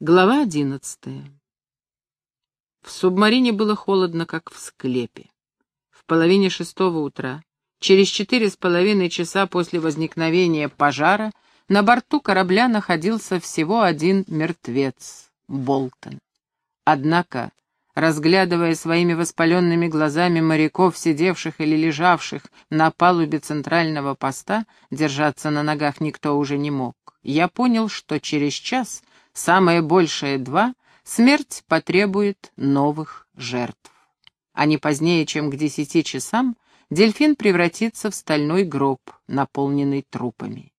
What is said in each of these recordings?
Глава одиннадцатая. В субмарине было холодно, как в склепе. В половине шестого утра, через четыре с половиной часа после возникновения пожара, на борту корабля находился всего один мертвец — Болтон. Однако, разглядывая своими воспаленными глазами моряков, сидевших или лежавших на палубе центрального поста, держаться на ногах никто уже не мог. Я понял, что через час самое большее два, смерть потребует новых жертв. А не позднее, чем к десяти часам, дельфин превратится в стальной гроб, наполненный трупами.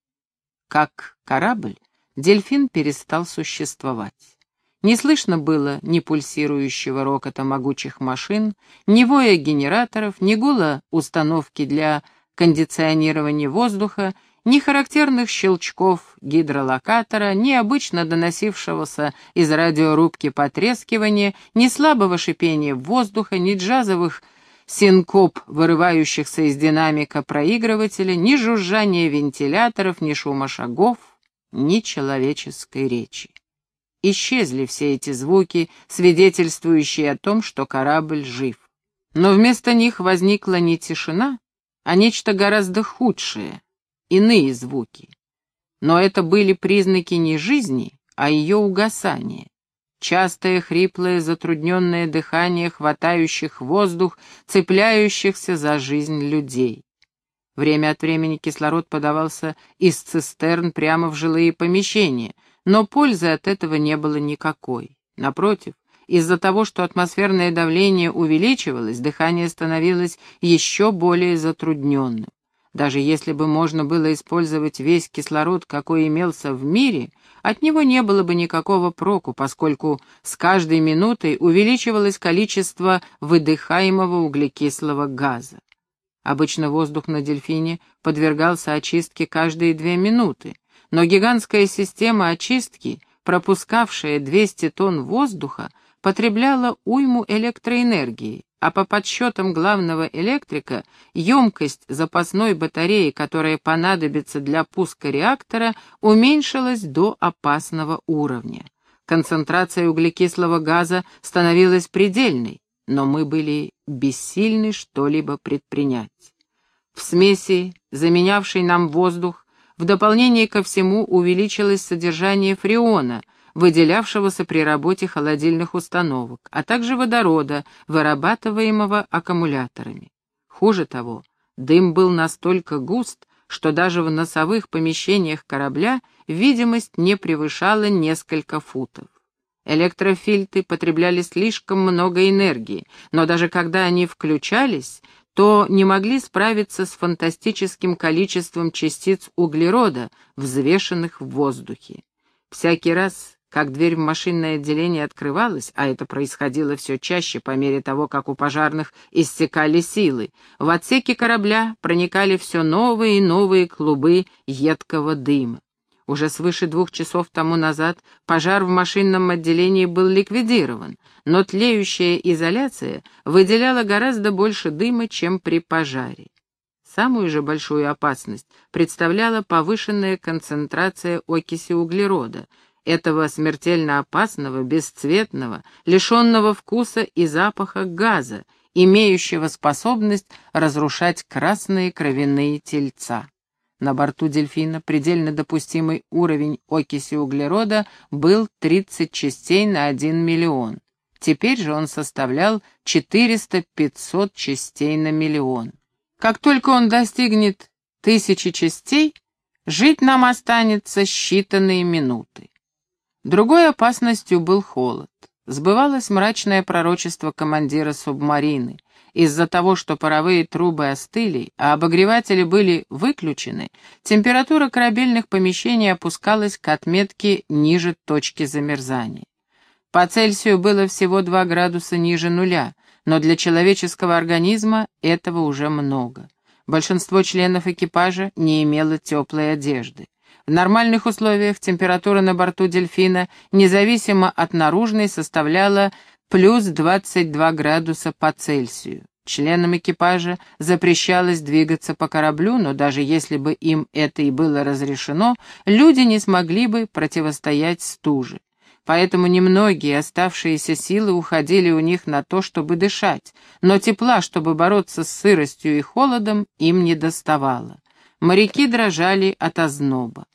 Как корабль, дельфин перестал существовать. Не слышно было ни пульсирующего рокота могучих машин, ни воя генераторов, ни гула установки для кондиционирования воздуха, ни характерных щелчков гидролокатора, ни обычно доносившегося из радиорубки потрескивания, ни слабого шипения воздуха, ни джазовых синкоп, вырывающихся из динамика проигрывателя, ни жужжания вентиляторов, ни шума шагов, ни человеческой речи. Исчезли все эти звуки, свидетельствующие о том, что корабль жив. Но вместо них возникла не тишина, а нечто гораздо худшее — иные звуки. Но это были признаки не жизни, а ее угасания. Частое хриплое затрудненное дыхание хватающих воздух, цепляющихся за жизнь людей. Время от времени кислород подавался из цистерн прямо в жилые помещения, но пользы от этого не было никакой. Напротив, из-за того, что атмосферное давление увеличивалось, дыхание становилось еще более затрудненным. Даже если бы можно было использовать весь кислород, какой имелся в мире, от него не было бы никакого проку, поскольку с каждой минутой увеличивалось количество выдыхаемого углекислого газа. Обычно воздух на дельфине подвергался очистке каждые две минуты, но гигантская система очистки, пропускавшая 200 тонн воздуха, потребляла уйму электроэнергии, а по подсчетам главного электрика, емкость запасной батареи, которая понадобится для пуска реактора, уменьшилась до опасного уровня. Концентрация углекислого газа становилась предельной, но мы были бессильны что-либо предпринять. В смеси, заменявшей нам воздух, в дополнение ко всему увеличилось содержание фреона — выделявшегося при работе холодильных установок, а также водорода, вырабатываемого аккумуляторами. Хуже того, дым был настолько густ, что даже в носовых помещениях корабля видимость не превышала несколько футов. Электрофильты потребляли слишком много энергии, но даже когда они включались, то не могли справиться с фантастическим количеством частиц углерода, взвешенных в воздухе. Всякий раз, как дверь в машинное отделение открывалась, а это происходило все чаще по мере того, как у пожарных истекали силы, в отсеке корабля проникали все новые и новые клубы едкого дыма. Уже свыше двух часов тому назад пожар в машинном отделении был ликвидирован, но тлеющая изоляция выделяла гораздо больше дыма, чем при пожаре. Самую же большую опасность представляла повышенная концентрация окиси углерода, этого смертельно опасного, бесцветного, лишенного вкуса и запаха газа, имеющего способность разрушать красные кровяные тельца. На борту дельфина предельно допустимый уровень окиси углерода был 30 частей на 1 миллион. Теперь же он составлял 400-500 частей на миллион. Как только он достигнет тысячи частей, жить нам останется считанные минуты. Другой опасностью был холод. Сбывалось мрачное пророчество командира субмарины. Из-за того, что паровые трубы остыли, а обогреватели были выключены, температура корабельных помещений опускалась к отметке ниже точки замерзания. По Цельсию было всего 2 градуса ниже нуля, но для человеческого организма этого уже много. Большинство членов экипажа не имело теплой одежды. В нормальных условиях температура на борту дельфина, независимо от наружной, составляла плюс 22 градуса по Цельсию. Членам экипажа запрещалось двигаться по кораблю, но даже если бы им это и было разрешено, люди не смогли бы противостоять стуже. поэтому немногие оставшиеся силы уходили у них на то, чтобы дышать, но тепла, чтобы бороться с сыростью и холодом, им не доставало. Моряки дрожали от озноба.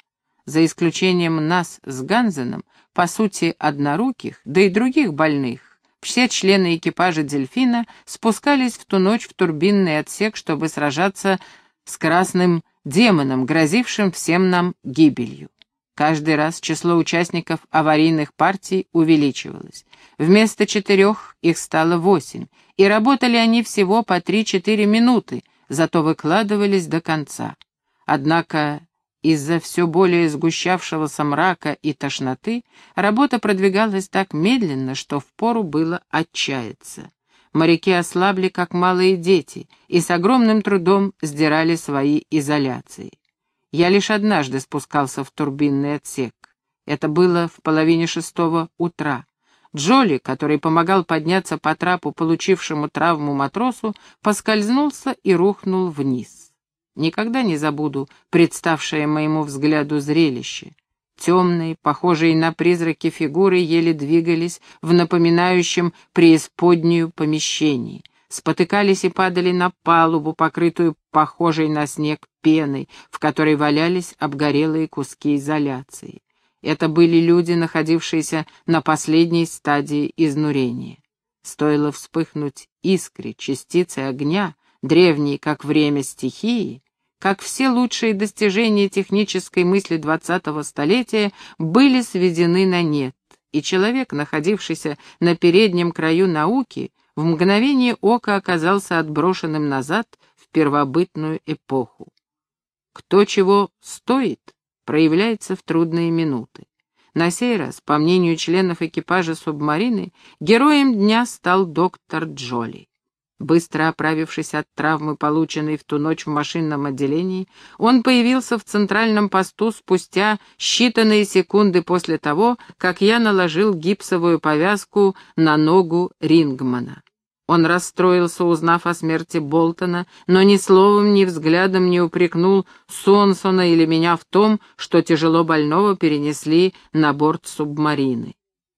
За исключением нас с Ганзеном, по сути, одноруких, да и других больных, все члены экипажа «Дельфина» спускались в ту ночь в турбинный отсек, чтобы сражаться с красным демоном, грозившим всем нам гибелью. Каждый раз число участников аварийных партий увеличивалось. Вместо четырех их стало восемь, и работали они всего по три-четыре минуты, зато выкладывались до конца. Однако из-за все более сгущавшегося мрака и тошноты работа продвигалась так медленно, что впору было отчаяться. Моряки ослабли, как малые дети, и с огромным трудом сдирали свои изоляции. Я лишь однажды спускался в турбинный отсек. Это было в половине шестого утра. Джоли, который помогал подняться по трапу получившему травму матросу, поскользнулся и рухнул вниз. Никогда не забуду представшее моему взгляду зрелище. Темные, похожие на призраки фигуры, еле двигались в напоминающем преисподнюю помещении. Спотыкались и падали на палубу, покрытую похожей на снег пеной, в которой валялись обгорелые куски изоляции. Это были люди, находившиеся на последней стадии изнурения. Стоило вспыхнуть искре, частицы огня, древние, как время стихии, как все лучшие достижения технической мысли двадцатого столетия, были сведены на нет, и человек, находившийся на переднем краю науки, в мгновение ока оказался отброшенным назад в первобытную эпоху. Кто чего стоит, проявляется в трудные минуты. На сей раз, по мнению членов экипажа субмарины, героем дня стал доктор Джоли. Быстро оправившись от травмы, полученной в ту ночь в машинном отделении, он появился в центральном посту спустя считанные секунды после того, как я наложил гипсовую повязку на ногу Рингмана. Он расстроился, узнав о смерти Болтона, но ни словом, ни взглядом не упрекнул Сонсона или меня в том, что тяжело больного перенесли на борт субмарины.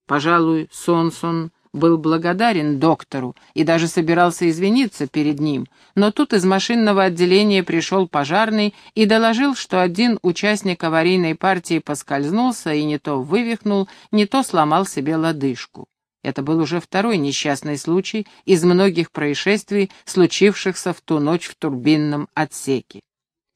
Пожалуй, Сонсон был благодарен доктору и даже собирался извиниться перед ним, но тут из машинного отделения пришел пожарный и доложил, что один участник аварийной партии поскользнулся и не то вывихнул, не то сломал себе лодыжку. Это был уже второй несчастный случай из многих происшествий, случившихся в ту ночь в турбинном отсеке.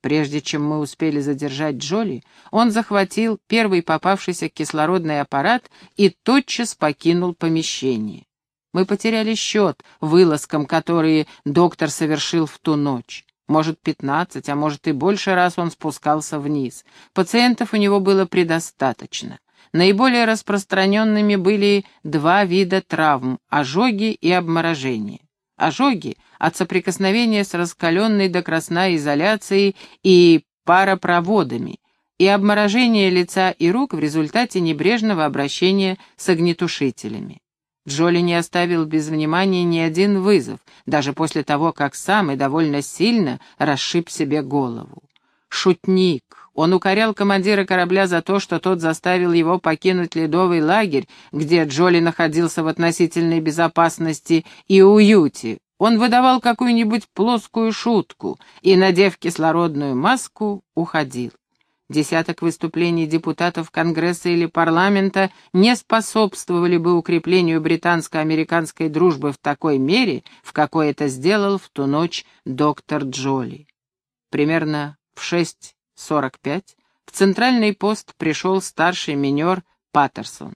Прежде чем мы успели задержать Джоли, он захватил первый попавшийся кислородный аппарат и тотчас покинул помещение. Мы потеряли счет вылазкам, которые доктор совершил в ту ночь. Может, пятнадцать, а может и больше раз он спускался вниз. Пациентов у него было предостаточно. Наиболее распространенными были два вида травм – ожоги и обморожение. Ожоги от соприкосновения с раскаленной до красна изоляцией и паропроводами, и обморожение лица и рук в результате небрежного обращения с огнетушителями. Джоли не оставил без внимания ни один вызов, даже после того, как сам и довольно сильно расшиб себе голову. Шутник. Он укорял командира корабля за то, что тот заставил его покинуть ледовый лагерь, где Джоли находился в относительной безопасности и уюте. Он выдавал какую-нибудь плоскую шутку и, надев кислородную маску, уходил. Десяток выступлений депутатов Конгресса или парламента не способствовали бы укреплению британско-американской дружбы в такой мере, в какой это сделал в ту ночь доктор Джоли. Примерно в 6.45 в центральный пост пришел старший минер Паттерсон.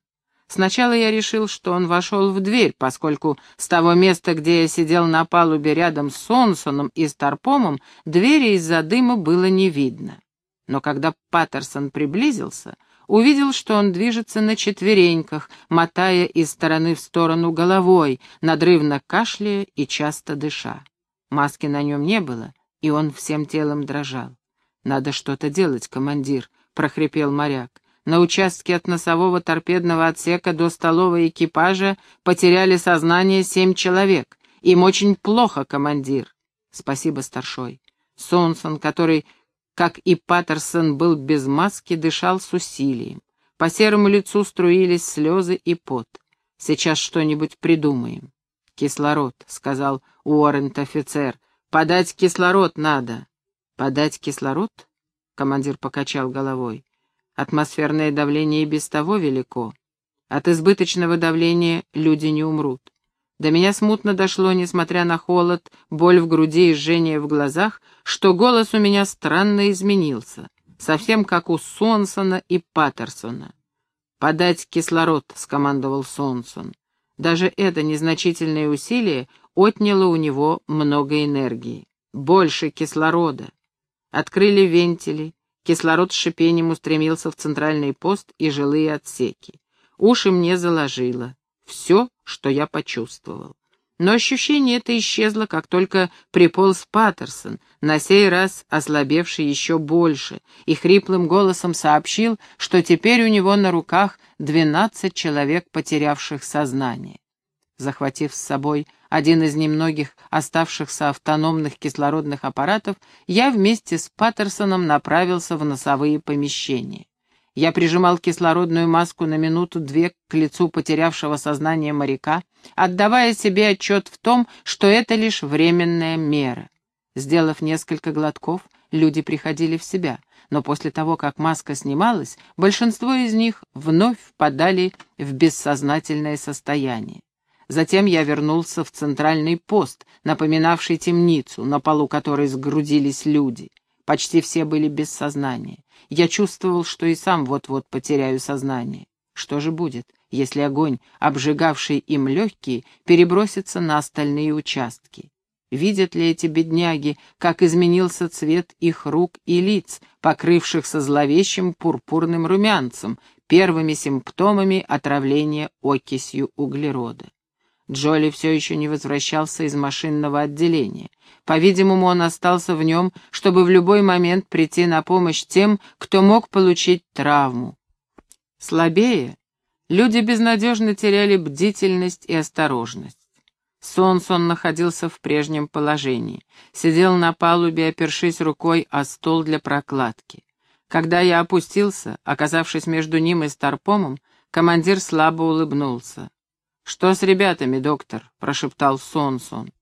Сначала я решил, что он вошел в дверь, поскольку с того места, где я сидел на палубе рядом с Сонсоном и Старпомом, двери из-за дыма было не видно. Но когда Паттерсон приблизился, увидел, что он движется на четвереньках, мотая из стороны в сторону головой, надрывно кашляя и часто дыша. Маски на нем не было, и он всем телом дрожал. «Надо что-то делать, командир», — прохрипел моряк. «На участке от носового торпедного отсека до столовой экипажа потеряли сознание семь человек. Им очень плохо, командир». «Спасибо, старшой». Сонсон, который, как и Паттерсон, был без маски, дышал с усилием. По серому лицу струились слезы и пот. «Сейчас что-нибудь придумаем». «Кислород», — сказал Уоррент-офицер. «Подать кислород надо». «Подать кислород?» — командир покачал головой. «Атмосферное давление и без того велико. От избыточного давления люди не умрут. До меня смутно дошло, несмотря на холод, боль в груди и жжение в глазах, что голос у меня странно изменился, совсем как у Сонсона и Паттерсона. «Подать кислород», — скомандовал Сонсон. Даже это незначительное усилие отняло у него много энергии. Больше кислорода. Открыли вентили, кислород с шипением устремился в центральный пост и жилые отсеки. Уши мне заложило. Все, что я почувствовал. Но ощущение это исчезло, как только приполз Паттерсон, на сей раз ослабевший еще больше, и хриплым голосом сообщил, что теперь у него на руках двенадцать человек, потерявших сознание. Захватив с собой один из немногих оставшихся автономных кислородных аппаратов, я вместе с Паттерсоном направился в носовые помещения. Я прижимал кислородную маску на минуту-две к лицу потерявшего сознание моряка, отдавая себе отчет в том, что это лишь временная мера. Сделав несколько глотков, люди приходили в себя, но после того, как маска снималась, большинство из них вновь впадали в бессознательное состояние. Затем я вернулся в центральный пост, напоминавший темницу, на полу которой сгрудились люди. Почти все были без сознания. Я чувствовал, что и сам вот-вот потеряю сознание. Что же будет, если огонь, обжигавший им легкие, перебросится на остальные участки? Видят ли эти бедняги, как изменился цвет их рук и лиц, покрывшихся зловещим пурпурным румянцем, первыми симптомами отравления окисью углерода? Джоли все еще не возвращался из машинного отделения. По-видимому, он остался в нем, чтобы в любой момент прийти на помощь тем, кто мог получить травму. Слабее, люди безнадежно теряли бдительность и осторожность. Сонсон находился в прежнем положении, сидел на палубе, опершись рукой о стол для прокладки. Когда я опустился, оказавшись между ним и Старпомом, командир слабо улыбнулся. «Что с ребятами, доктор?» — прошептал Сонсон.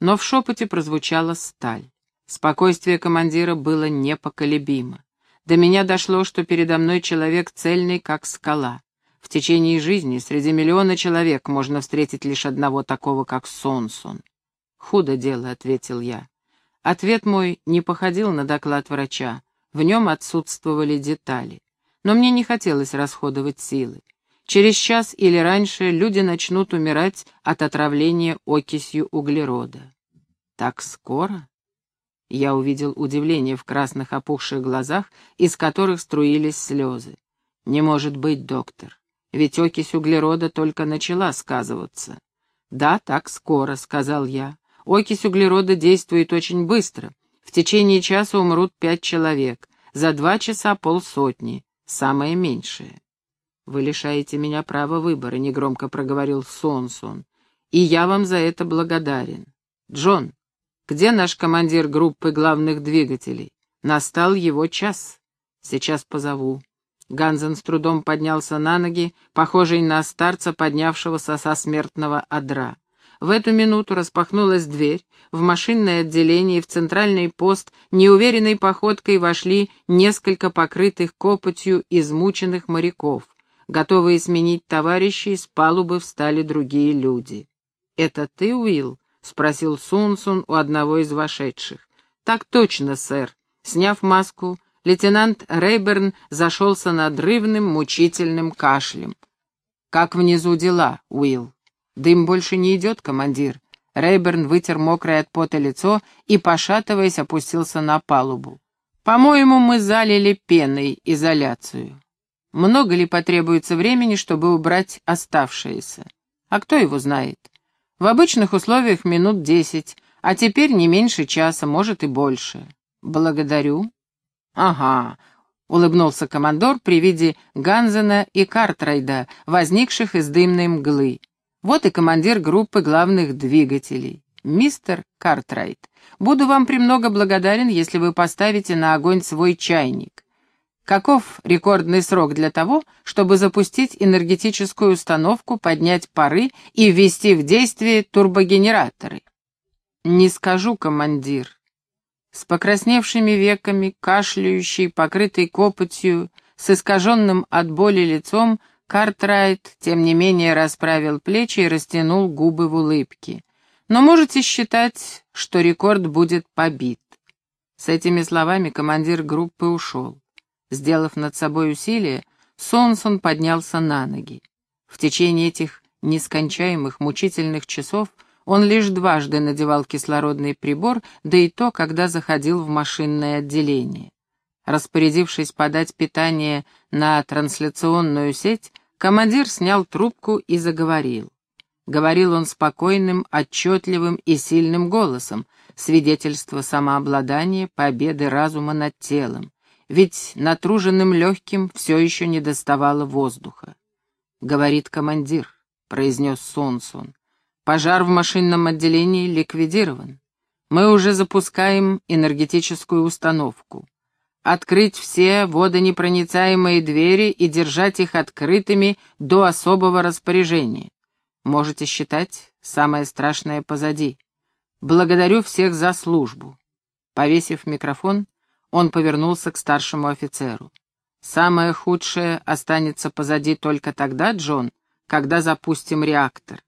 Но в шепоте прозвучала сталь. Спокойствие командира было непоколебимо. До меня дошло, что передо мной человек цельный, как скала. В течение жизни среди миллиона человек можно встретить лишь одного такого, как Сонсон. «Худо дело», — ответил я. Ответ мой не походил на доклад врача. В нем отсутствовали детали. Но мне не хотелось расходовать силы. Через час или раньше люди начнут умирать от отравления окисью углерода. Так скоро? Я увидел удивление в красных опухших глазах, из которых струились слезы. Не может быть, доктор, ведь окись углерода только начала сказываться. Да, так скоро, сказал я. Окись углерода действует очень быстро. В течение часа умрут пять человек, за два часа полсотни, самое меньшее. «Вы лишаете меня права выбора», — негромко проговорил Сонсон. «И я вам за это благодарен. Джон, где наш командир группы главных двигателей? Настал его час. Сейчас позову». Ганзен с трудом поднялся на ноги, похожий на старца, поднявшегося со смертного одра. В эту минуту распахнулась дверь, в машинное отделение и в центральный пост неуверенной походкой вошли несколько покрытых копотью измученных моряков. Готовые сменить товарищей, с палубы встали другие люди. «Это ты, Уилл?» — спросил Сунсун у одного из вошедших. «Так точно, сэр». Сняв маску, лейтенант Рейберн зашелся надрывным, мучительным кашлем. «Как внизу дела, Уилл?» «Дым больше не идет, командир». Рейберн вытер мокрое от пота лицо и, пошатываясь, опустился на палубу. «По-моему, мы залили пеной изоляцию». Много ли потребуется времени, чтобы убрать оставшееся? А кто его знает? В обычных условиях минут десять, а теперь не меньше часа, может и больше. Благодарю. Ага, улыбнулся командор при виде Ганзена и Картрайда, возникших из дымной мглы. Вот и командир группы главных двигателей. Мистер Картрайт, буду вам премного благодарен, если вы поставите на огонь свой чайник. Каков рекордный срок для того, чтобы запустить энергетическую установку, поднять пары и ввести в действие турбогенераторы? Не скажу, командир. С покрасневшими веками, кашляющий, покрытый копотью, с искаженным от боли лицом, Картрайт, тем не менее, расправил плечи и растянул губы в улыбке. Но можете считать, что рекорд будет побит. С этими словами командир группы ушел. Сделав над собой усилие, Сонсон поднялся на ноги. В течение этих нескончаемых мучительных часов он лишь дважды надевал кислородный прибор, да и то, когда заходил в машинное отделение. Распорядившись подать питание на трансляционную сеть, командир снял трубку и заговорил. Говорил он спокойным, отчетливым и сильным голосом, свидетельство самообладания, победы разума над телом ведь натруженным легким все еще не доставало воздуха. «Говорит командир», — произнес Сонсун. «Пожар в машинном отделении ликвидирован. Мы уже запускаем энергетическую установку. Открыть все водонепроницаемые двери и держать их открытыми до особого распоряжения. Можете считать, самое страшное позади. Благодарю всех за службу». Повесив микрофон, он повернулся к старшему офицеру. «Самое худшее останется позади только тогда, Джон, когда запустим реактор».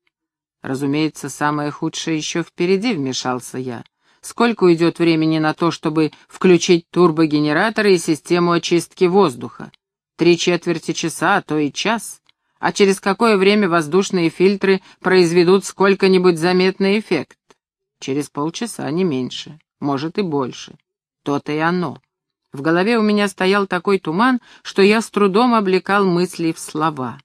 «Разумеется, самое худшее еще впереди», — вмешался я. «Сколько уйдет времени на то, чтобы включить турбогенераторы и систему очистки воздуха? Три четверти часа, а то и час. А через какое время воздушные фильтры произведут сколько-нибудь заметный эффект? Через полчаса, не меньше, может и больше. То-то и оно. В голове у меня стоял такой туман, что я с трудом облекал мысли в слова.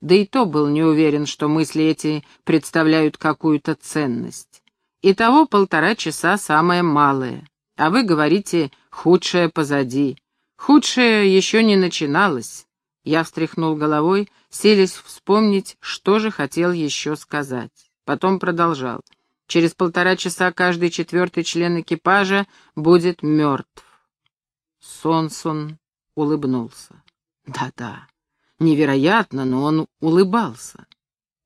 Да и то был не уверен, что мысли эти представляют какую-то ценность. Итого полтора часа самое малое. А вы говорите, худшее позади. Худшее еще не начиналось. Я встряхнул головой, селись вспомнить, что же хотел еще сказать. Потом продолжал. Через полтора часа каждый четвертый член экипажа будет мертв. Сонсон улыбнулся. Да-да, невероятно, но он улыбался.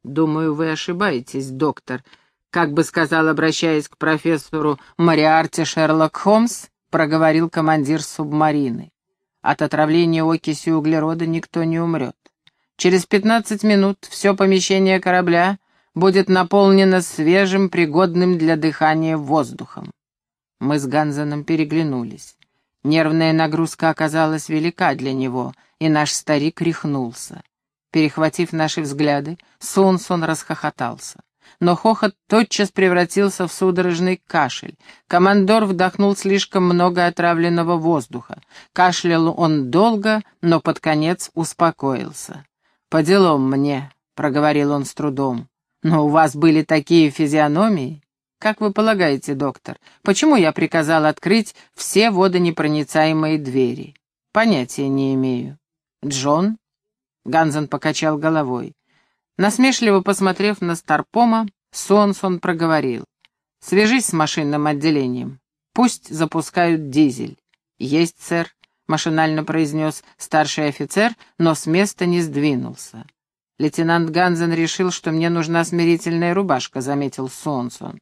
Думаю, вы ошибаетесь, доктор. Как бы сказал, обращаясь к профессору Мариарте Шерлок Холмс, проговорил командир субмарины. От отравления окисью углерода никто не умрет. Через пятнадцать минут все помещение корабля будет наполнено свежим, пригодным для дыхания воздухом. Мы с Ганзеном переглянулись. Нервная нагрузка оказалась велика для него, и наш старик рехнулся. Перехватив наши взгляды, Сонсон расхохотался. Но хохот тотчас превратился в судорожный кашель. Командор вдохнул слишком много отравленного воздуха. Кашлял он долго, но под конец успокоился. «По делам мне», — проговорил он с трудом. Но у вас были такие физиономии. Как вы полагаете, доктор, почему я приказал открыть все водонепроницаемые двери? Понятия не имею. Джон? Ганзен покачал головой. Насмешливо посмотрев на Старпома, Сонсон проговорил. «Свяжись с машинным отделением. Пусть запускают дизель». «Есть, сэр», — машинально произнес старший офицер, но с места не сдвинулся. «Лейтенант Ганзен решил, что мне нужна смирительная рубашка», — заметил Сонсон.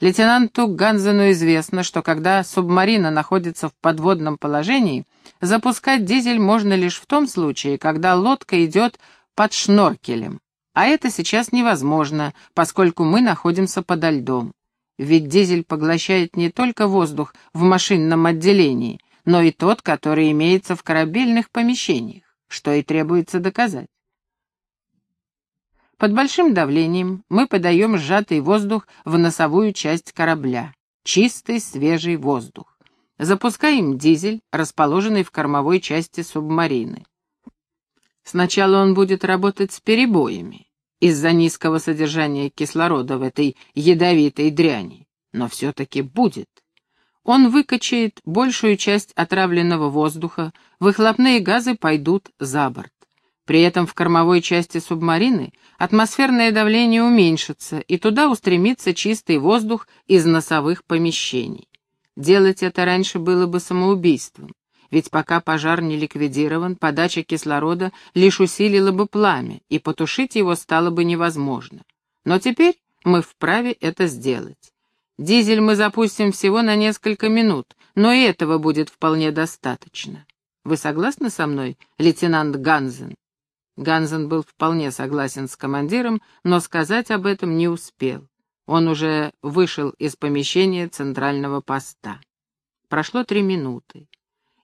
Лейтенанту Ганзену известно, что когда субмарина находится в подводном положении, запускать дизель можно лишь в том случае, когда лодка идет под шноркелем. А это сейчас невозможно, поскольку мы находимся подо льдом. Ведь дизель поглощает не только воздух в машинном отделении, но и тот, который имеется в корабельных помещениях, что и требуется доказать. Под большим давлением мы подаем сжатый воздух в носовую часть корабля. Чистый, свежий воздух. Запускаем дизель, расположенный в кормовой части субмарины. Сначала он будет работать с перебоями из-за низкого содержания кислорода в этой ядовитой дряни, но все-таки будет. Он выкачает большую часть отравленного воздуха, выхлопные газы пойдут за борт. При этом в кормовой части субмарины атмосферное давление уменьшится, и туда устремится чистый воздух из носовых помещений. Делать это раньше было бы самоубийством. ведь пока пожар не ликвидирован, подача кислорода лишь усилила бы пламя, и потушить его стало бы невозможно. Но теперь мы вправе это сделать. Дизель мы запустим всего на несколько минут, но и этого будет вполне достаточно. Вы согласны со мной, лейтенант Ганзен?» Ганзен был вполне согласен с командиром, но сказать об этом не успел. Он уже вышел из помещения центрального поста. Прошло три минуты.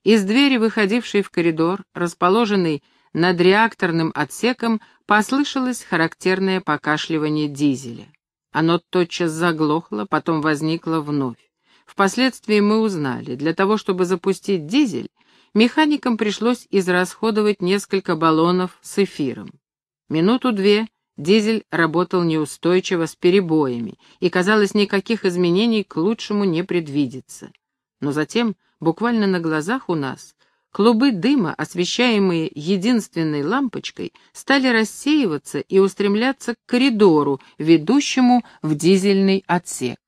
Из двери, выходившей в коридор, расположенный над реакторным отсеком, послышалось характерное покашливание дизеля. Оно тотчас заглохло, потом возникло вновь. Впоследствии мы узнали, для того, чтобы запустить дизель, механикам пришлось израсходовать несколько баллонов с эфиром. Минуту-две дизель работал неустойчиво с перебоями, и, казалось, никаких изменений к лучшему не предвидится. Но затем, буквально на глазах у нас, Клубы дыма, освещаемые единственной лампочкой, стали рассеиваться и устремляться к коридору, ведущему в дизельный отсек.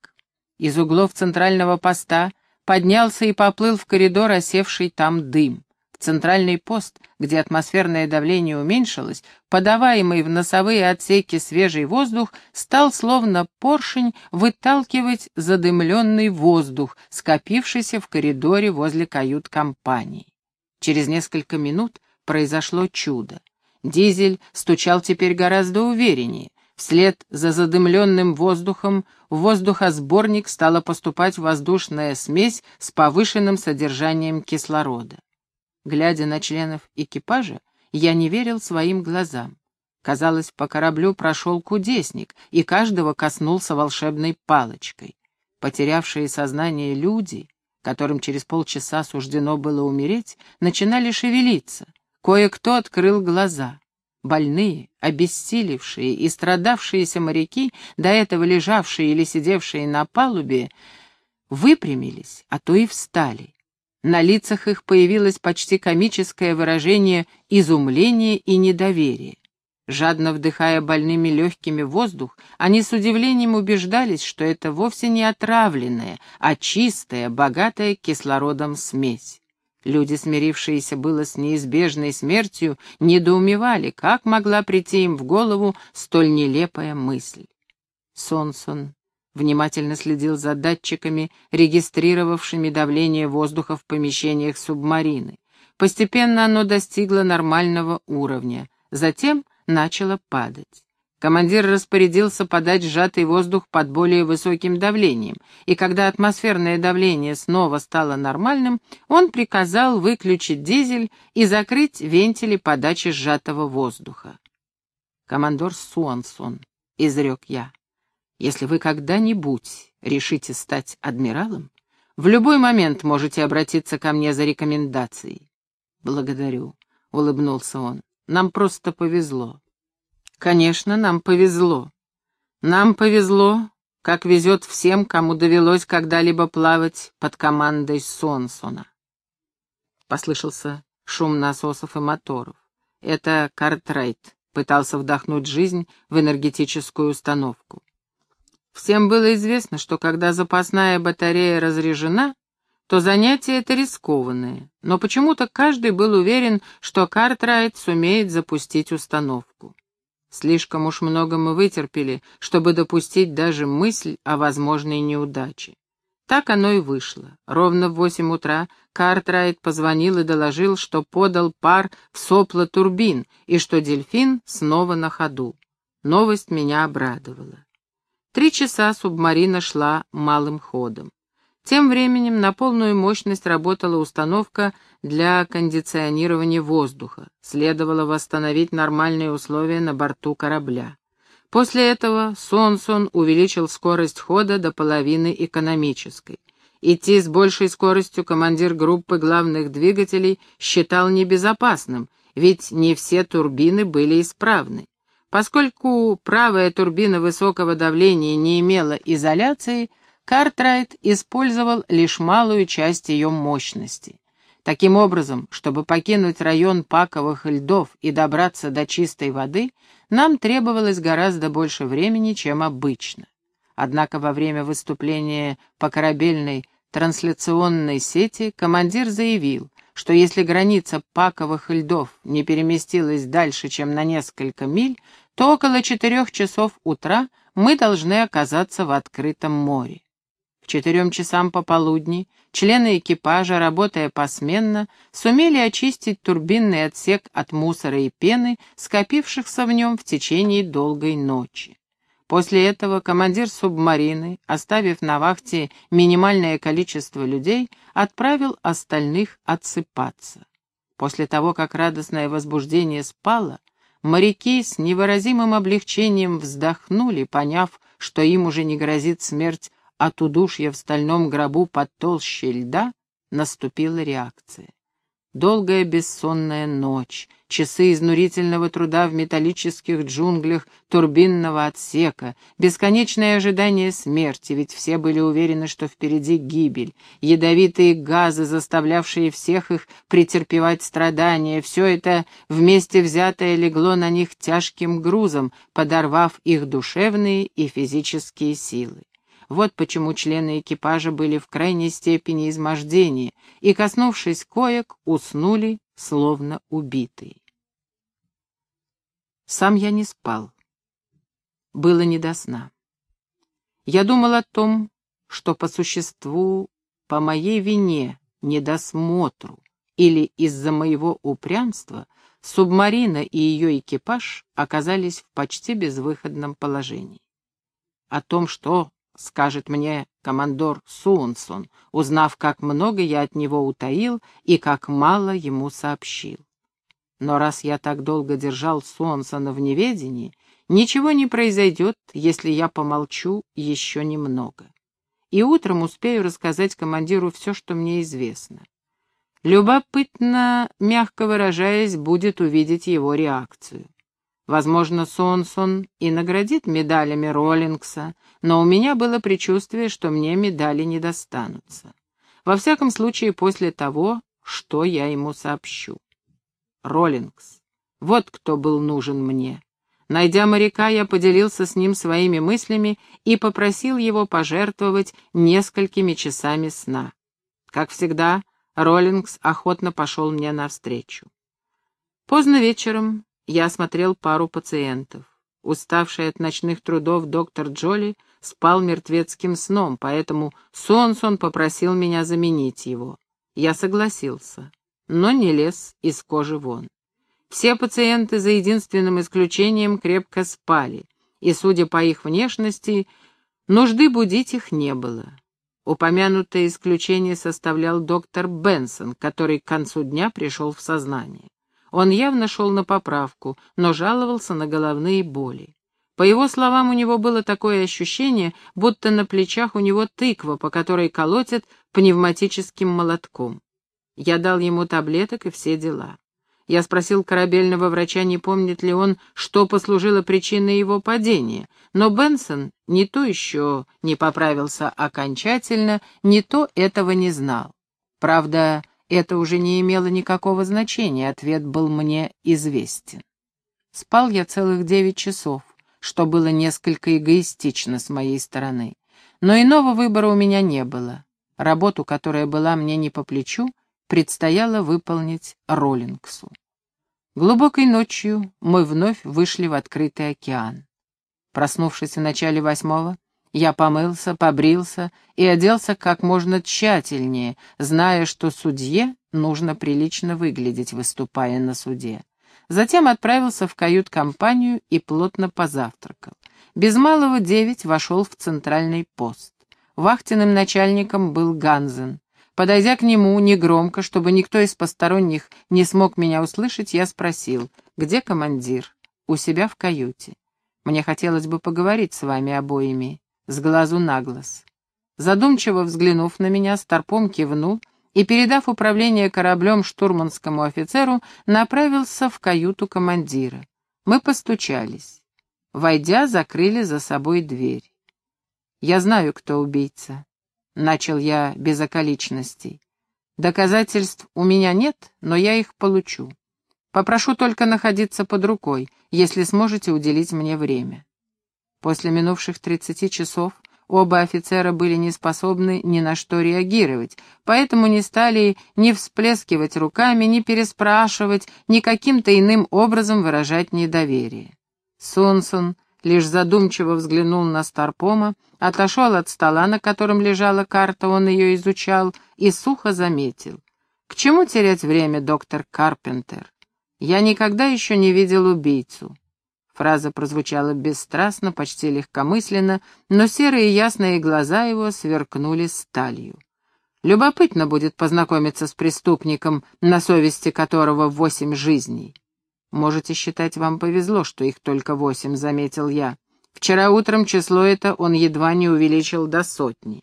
Из углов центрального поста поднялся и поплыл в коридор осевший там дым. В центральный пост, где атмосферное давление уменьшилось, подаваемый в носовые отсеки свежий воздух стал словно поршень выталкивать задымленный воздух, скопившийся в коридоре возле кают-компании. Через несколько минут произошло чудо. Дизель стучал теперь гораздо увереннее. Вслед за задымленным воздухом в воздухосборник стала поступать воздушная смесь с повышенным содержанием кислорода. Глядя на членов экипажа, я не верил своим глазам. Казалось, по кораблю прошел кудесник, и каждого коснулся волшебной палочкой. Потерявшие сознание люди которым через полчаса суждено было умереть, начинали шевелиться. Кое-кто открыл глаза. Больные, обессилевшие и страдавшиеся моряки, до этого лежавшие или сидевшие на палубе, выпрямились, а то и встали. На лицах их появилось почти комическое выражение изумления и недоверия. Жадно вдыхая больными легкими воздух, они с удивлением убеждались, что это вовсе не отравленная, а чистая, богатая кислородом смесь. Люди, смирившиеся было с неизбежной смертью, недоумевали, как могла прийти им в голову столь нелепая мысль. Сонсон внимательно следил за датчиками, регистрировавшими давление воздуха в помещениях субмарины. Постепенно оно достигло нормального уровня. Затем начало падать. Командир распорядился подать сжатый воздух под более высоким давлением, и когда атмосферное давление снова стало нормальным, он приказал выключить дизель и закрыть вентили подачи сжатого воздуха. «Командор Суансон», — изрек я, — «если вы когда-нибудь решите стать адмиралом, в любой момент можете обратиться ко мне за рекомендацией». «Благодарю», — улыбнулся он. Нам просто повезло. Конечно, нам повезло. Нам повезло, как везет всем, кому довелось когда-либо плавать под командой Сонсона. Послышался шум насосов и моторов. Это Картрайт пытался вдохнуть жизнь в энергетическую установку. Всем было известно, что когда запасная батарея разряжена, то занятие это рискованное, но почему-то каждый был уверен, что Картрайт сумеет запустить установку. Слишком уж много мы вытерпели, чтобы допустить даже мысль о возможной неудаче. Так оно и вышло. Ровно в восемь утра Картрайт позвонил и доложил, что подал пар в сопло турбин и что дельфин снова на ходу. Новость меня обрадовала. Три часа субмарина шла малым ходом. Тем временем на полную мощность работала установка для кондиционирования воздуха. Следовало восстановить нормальные условия на борту корабля. После этого Сонсон увеличил скорость хода до половины экономической. Идти с большей скоростью командир группы главных двигателей считал небезопасным, ведь не все турбины были исправны. Поскольку правая турбина высокого давления не имела изоляции, Картрайт использовал лишь малую часть ее мощности. Таким образом, чтобы покинуть район паковых льдов и добраться до чистой воды, нам требовалось гораздо больше времени, чем обычно. Однако во время выступления по корабельной трансляционной сети командир заявил, что если граница паковых льдов не переместилась дальше, чем на несколько миль, то около четырех часов утра мы должны оказаться в открытом море. К четырем часам пополудни члены экипажа, работая посменно, сумели очистить турбинный отсек от мусора и пены, скопившихся в нем в течение долгой ночи. После этого командир субмарины, оставив на вахте минимальное количество людей, отправил остальных отсыпаться. После того, как радостное возбуждение спало, моряки с невыразимым облегчением вздохнули, поняв, что им уже не грозит смерть от удушья в стальном гробу под толще льда, наступила реакция. Долгая бессонная ночь, часы изнурительного труда в металлических джунглях турбинного отсека, бесконечное ожидание смерти, ведь все были уверены, что впереди гибель, ядовитые газы, заставлявшие всех их претерпевать страдания, все это вместе взятое легло на них тяжким грузом, подорвав их душевные и физические силы. Вот почему члены экипажа были в крайней степени измождения и, коснувшись коек, уснули, словно убитые. Сам я не спал. Было не до сна. Я думал о том, что по существу, по моей вине, недосмотру или из-за моего упрямства субмарина и ее экипаж оказались в почти безвыходном положении. О том, что скажет мне командор Суонсон, узнав, как много я от него утаил и как мало ему сообщил. Но раз я так долго держал Суонсона в неведении, ничего не произойдет, если я помолчу еще немного. И утром успею рассказать командиру все, что мне известно. Любопытно, мягко выражаясь, будет увидеть его реакцию. Возможно, Сонсон и наградит медалями Роллингса, но у меня было предчувствие, что мне медали не достанутся. Во всяком случае, после того, что я ему сообщу. Роллингс. Вот кто был нужен мне. Найдя моряка, я поделился с ним своими мыслями и попросил его пожертвовать несколькими часами сна. Как всегда, Роллингс охотно пошел мне навстречу. Поздно вечером я осмотрел пару пациентов. Уставший от ночных трудов доктор Джоли спал мертвецким сном, поэтому Сонсон попросил меня заменить его. Я согласился, но не лез из кожи вон. Все пациенты, за единственным исключением, крепко спали, и, судя по их внешности, нужды будить их не было. Упомянутое исключение составлял доктор Бенсон, который к концу дня пришел в сознание. Он явно шел на поправку, но жаловался на головные боли. По его словам, у него было такое ощущение, будто на плечах у него тыква, по которой колотят пневматическим молотком. Я дал ему таблеток и все дела. Я спросил корабельного врача, не помнит ли он, что послужило причиной его падения, но Бенсон не то еще не поправился окончательно, не то этого не знал. Правда, это уже не имело никакого значения, ответ был мне известен. Спал я целых девять часов, что было несколько эгоистично с моей стороны. Но иного выбора у меня не было. Работу, которая была мне не по плечу, предстояло выполнить Роллингсу. Глубокой ночью мы вновь вышли в открытый океан. Проснувшись в начале восьмого, я помылся, побрился и оделся как можно тщательнее, зная, что судье нужно прилично выглядеть, выступая на суде. Затем отправился в кают-компанию и плотно позавтракал. Без малого девять вошел в центральный пост. Вахтенным начальником был Ганзен. Подойдя к нему негромко, чтобы никто из посторонних не смог меня услышать, я спросил, где командир? У себя в каюте. Мне хотелось бы поговорить с вами обоими с глазу на глаз. Задумчиво взглянув на меня, Старпом кивнул и, передав управление кораблем штурманскому офицеру, направился в каюту командира. Мы постучались. Войдя, закрыли за собой дверь. «Я знаю, кто убийца», — начал я без околичностей. «Доказательств у меня нет, но я их получу. Попрошу только находиться под рукой, если сможете уделить мне время». После минувших тридцати часов Оба офицера были не способны ни на что реагировать, поэтому не стали ни всплескивать руками, ни переспрашивать, ни каким-то иным образом выражать недоверие. Сонсон лишь задумчиво взглянул на Старпома, отошел от стола, на котором лежала карта, он ее изучал, и сухо заметил. «К чему терять время, доктор Карпентер? Я никогда еще не видел убийцу. Фраза прозвучала бесстрастно, почти легкомысленно, но серые ясные глаза его сверкнули сталью. Любопытно будет познакомиться с преступником, на совести которого восемь жизней. Можете считать, вам повезло, что их только восемь, — заметил я. Вчера утром число это он едва не увеличил до сотни.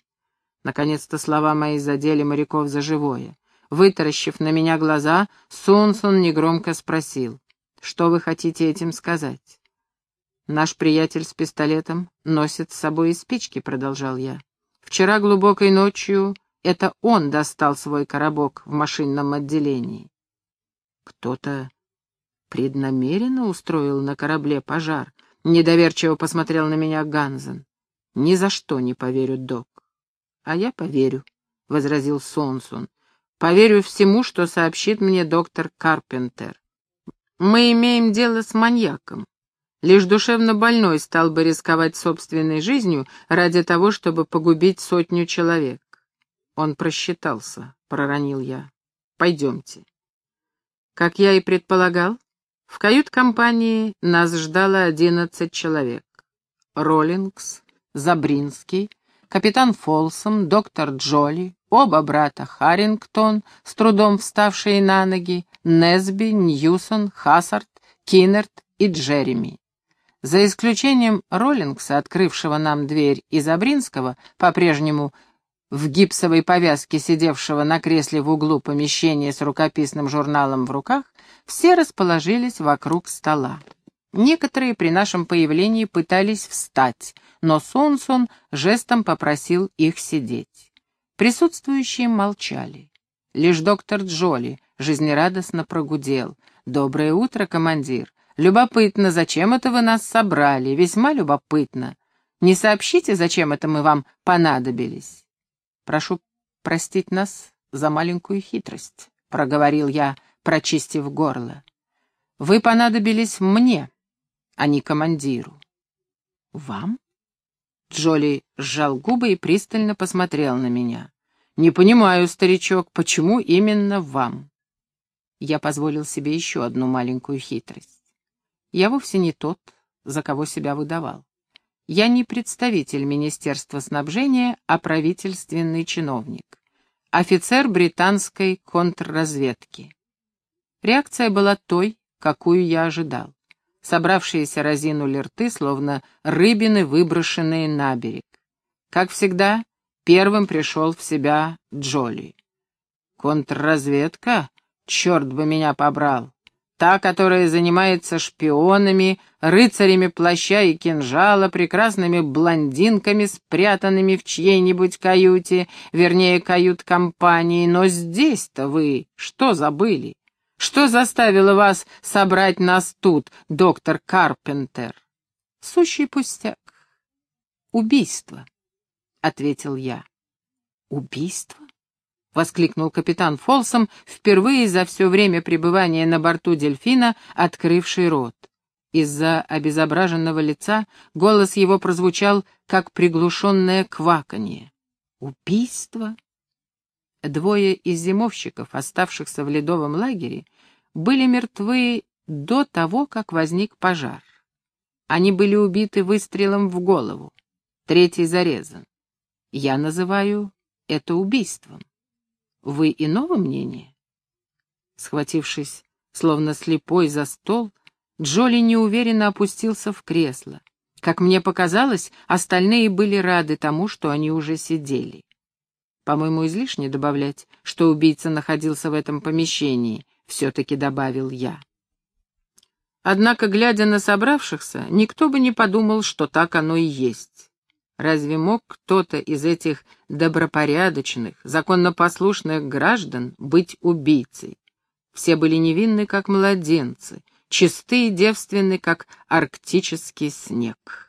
Наконец-то слова мои задели моряков за живое. Вытаращив на меня глаза, Сунсон негромко спросил, «Что вы хотите этим сказать?» «Наш приятель с пистолетом носит с собой и спички», — продолжал я. «Вчера глубокой ночью это он достал свой коробок в машинном отделении». «Кто-то преднамеренно устроил на корабле пожар?» — недоверчиво посмотрел на меня Ганзен. «Ни за что не поверю, док». «А я поверю», — возразил Сонсун. «Поверю всему, что сообщит мне доктор Карпентер. Мы имеем дело с маньяком. Лишь душевно больной стал бы рисковать собственной жизнью ради того, чтобы погубить сотню человек. Он просчитался, проронил я. Пойдемте. Как я и предполагал, в кают-компании нас ждало одиннадцать человек. Роллингс, Забринский, капитан Фолсом, доктор Джоли, оба брата Харрингтон, с трудом вставшие на ноги, Несби, Ньюсон, Хассард, Киннерт и Джереми. За исключением Роллингса, открывшего нам дверь, и Забринского, по-прежнему в гипсовой повязке, сидевшего на кресле в углу помещения с рукописным журналом в руках, все расположились вокруг стола. Некоторые при нашем появлении пытались встать, но Сонсон жестом попросил их сидеть. Присутствующие молчали. Лишь доктор Джоли жизнерадостно прогудел. «Доброе утро, командир. Любопытно, зачем это вы нас собрали? Весьма любопытно. Не сообщите, зачем это мы вам понадобились? Прошу простить нас за маленькую хитрость, — проговорил я, прочистив горло. Вы понадобились мне, а не командиру. Вам? Джоли сжал губы и пристально посмотрел на меня. «Не понимаю, старичок, почему именно вам?» Я позволил себе еще одну маленькую хитрость. Я вовсе не тот, за кого себя выдавал. Я не представитель Министерства снабжения, а правительственный чиновник. Офицер британской контрразведки. Реакция была той, какую я ожидал. Собравшиеся разинули рты, словно рыбины, выброшенные на берег. Как всегда, первым пришел в себя Джоли. «Контрразведка? Черт бы меня побрал! Та, которая занимается шпионами, рыцарями плаща и кинжала, прекрасными блондинками, спрятанными в чьей-нибудь каюте, вернее, кают-компании. Но здесь-то вы что забыли? Что заставило вас собрать нас тут, доктор Карпентер? Сущий пустяк. Убийство, — ответил я. Убийство? — воскликнул капитан Фолсом, впервые за все время пребывания на борту дельфина, открывший рот. Из-за обезображенного лица голос его прозвучал, как приглушенное кваканье. «Убийство?» Двое из зимовщиков, оставшихся в ледовом лагере, были мертвы до того, как возник пожар. Они были убиты выстрелом в голову, третий зарезан. Я называю это убийством. Вы иного мнения? Схватившись, словно слепой, за стол, Джоли неуверенно опустился в кресло. Как мне показалось, остальные были рады тому, что они уже сидели. По-моему, излишне добавлять, что убийца находился в этом помещении, все-таки добавил я. Однако, глядя на собравшихся, никто бы не подумал, что так оно и есть. Разве мог кто-то из этих добропорядочных, законнопослушных граждан быть убийцей? Все были невинны, как младенцы, чисты и девственны, как арктический снег.